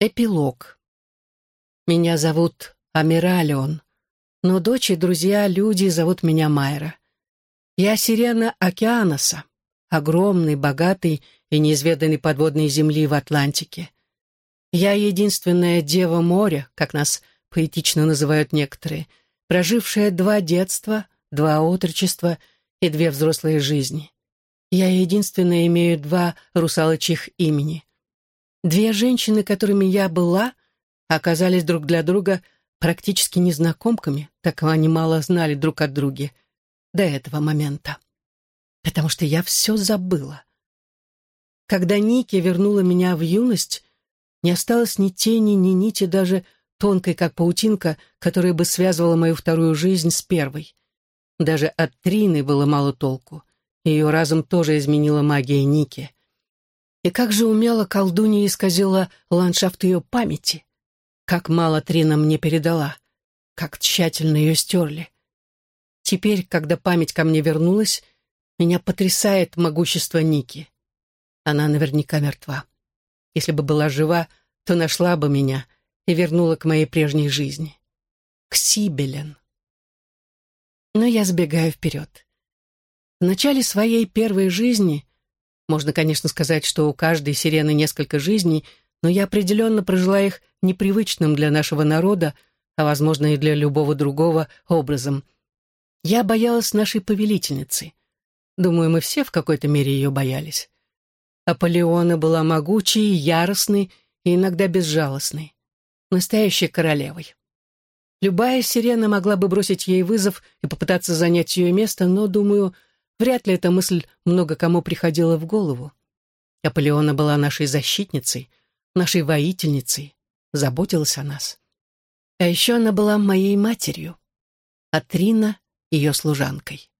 Эпилог. Меня зовут Амиралион, но дочь и друзья, люди зовут меня Майра. Я сирена Океаноса, огромной, богатой и неизведанной подводной земли в Атлантике. Я единственная дева моря, как нас поэтично называют некоторые, прожившая два детства, два отрочества и две взрослые жизни. Я единственная имею два русалочьих имени. Две женщины, которыми я была, оказались друг для друга практически незнакомками, так они мало знали друг от друга до этого момента. Потому что я все забыла. Когда Ники вернула меня в юность, не осталось ни тени, ни нити, даже тонкой, как паутинка, которая бы связывала мою вторую жизнь с первой. Даже от Трины было мало толку. Ее разум тоже изменила магия Ники. И как же умело колдунья исказила ландшафт ее памяти. Как мало Трина мне передала. Как тщательно ее стерли. Теперь, когда память ко мне вернулась, меня потрясает могущество Ники. Она наверняка мертва. Если бы была жива, то нашла бы меня и вернула к моей прежней жизни. К Сибелен. Но я сбегаю вперед. В начале своей первой жизни можно, конечно, сказать, что у каждой сирены несколько жизней, но я определенно прожила их непривычным для нашего народа, а, возможно, и для любого другого образом. Я боялась нашей повелительницы. Думаю, мы все в какой-то мере ее боялись. Аполеона была могучей, яростной и иногда безжалостной. Настоящей королевой. Любая сирена могла бы бросить ей вызов и попытаться занять ее место, но, думаю, Вряд ли эта мысль много кому приходила в голову. Аполеона была нашей защитницей, нашей воительницей, заботилась о нас. А еще она была моей матерью, а Трина — ее служанкой.